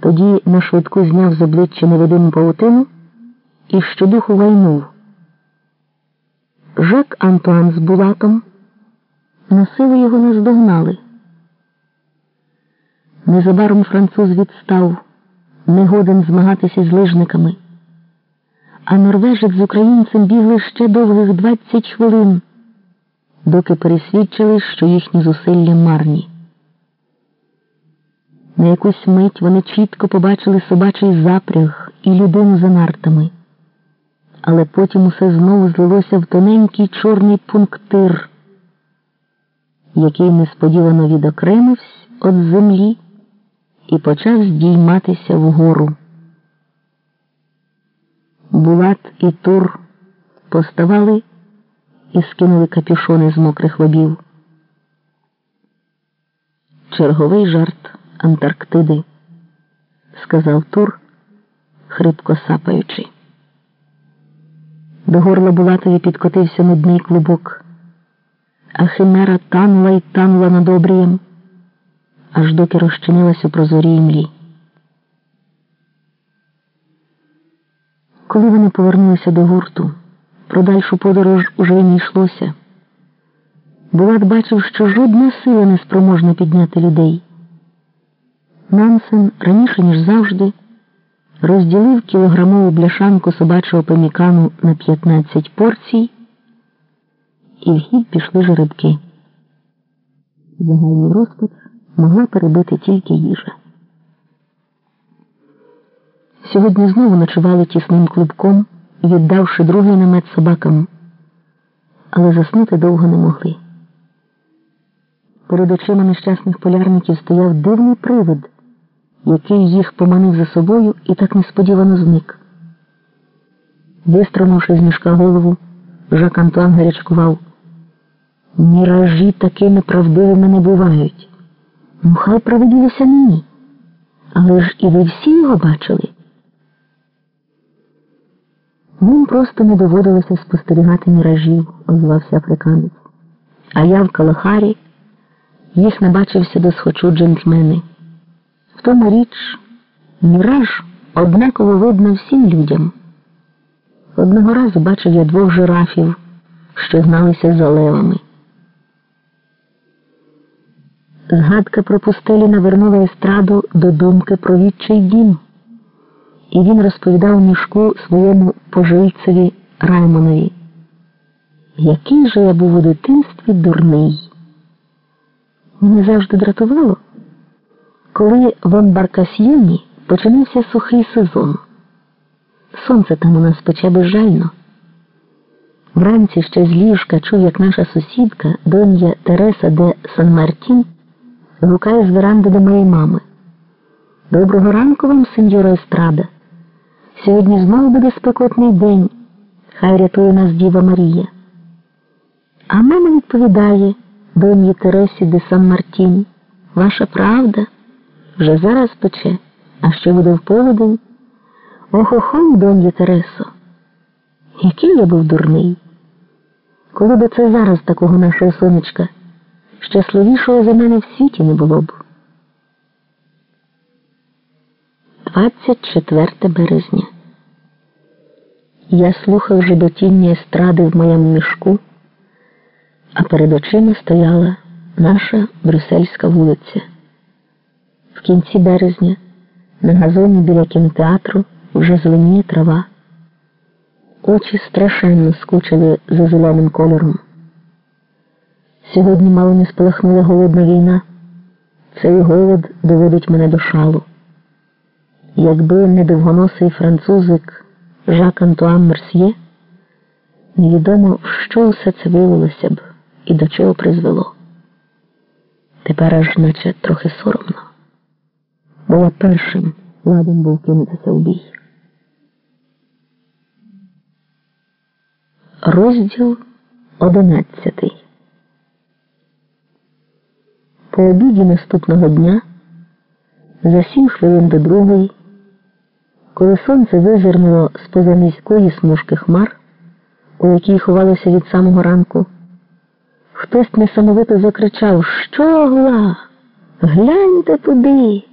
Тоді на швидку зняв з обличчя невидиму паутину і щодуху вайнув. Жак Антуан з Булатом на силу його наздогнали. Незабаром француз відстав, не годен змагатися з лижниками, а норвежець з українцем бігли ще довгих 20 хвилин, доки пересвідчили, що їхні зусилля марні. На якусь мить вони чітко побачили собачий запряг і людину за нартами, але потім усе знову злилося в тоненький чорний пунктир, який несподівано відокремився від землі і почав здійматися вгору. Булат і Тур поставали і скинули капюшони з мокрих лобів. Черговий жарт Антарктиди, сказав Тур, хрипко сапаючи. До горла Булатові підкотився нудний клубок, а химера танула й танула над обрієм, аж доки розчинилась у прозорій млі. Коли вони повернулися до гурту, про дальшу подорож уже не йшлося. Булат бачив, що жодна сила не спроможна підняти людей. Нансен раніше, ніж завжди, розділив кілограмову бляшанку собачого пемікану на 15 порцій, і в хід пішли жеребки. Загальний розпад могла перебити тільки їжа. Сьогодні знову ночували тісним клубком, віддавши другий намет собакам, але заснути довго не могли. Перед очима нещасних полярників стояв дивний привид, який їх поманив за собою і так несподівано зник. Вистромивши з мішка голову, Жак Антуан гарячкував. Міражі такими правдивими не бувають. Ну, хай привиділося мені. Але ж і ви всі його бачили. Ним просто не доводилося спостерігати міражів, озвався африканець. А я в Калахарі їх набачився до схочу джентльмени. В тому річ, міраж однаково видно всім людям. Одного разу бачив я двох жирафів, що гналися за левами. Згадка про пустелі навернула естраду до думки про відчий дім, і він розповідав мішку своєму пожильцеві Раймонові. Який же я був у дитинстві дурний. Мене завжди дратувало, коли в Амбаркасьйоні починався сухий сезон. Сонце там у нас пече безжально. Вранці ще з ліжка чув, як наша сусідка, донья Тереса де Сан Мартін, гукає з веранди до моєї мами. Доброго ранку вам, сеньора Естрада. Сьогодні знову буде спекотний день. Хай рятує нас Діва Марія. А мама відповідає доньї Тересі де Сан Мартін. Ваша правда вже зараз пече, а що буде в полудень? Охохо, донья Тересо. Який я був дурний. Коли би це зараз такого нашого сонечка, щасливішого за мене в світі не було б. 24 березня. Я слухав жебетіння естради в моєму мішку, а перед очима стояла наша брюссельська вулиця. В кінці березня на газоні біля кінотеатру вже зеленіє трава. Очі страшенно скучили за зеленим кольором. Сьогодні мало не спалахнула голодна війна. Цей голод доводить мене до шалу. Якби не довгоносий французик Жак Антуан Мерсьє, невідомо, що все це виявилося б і до чого призвело. Тепер аж наче трохи соромно. Була першим ладом був кинутися в бій. Розділ одинадцятий. По обіді наступного дня, за сім хвилин до другої, коли сонце визирнуло з поза низької смужки хмар, у якій ховалося від самого ранку, хтось несамовито закричав Що гла? Гляньте туди.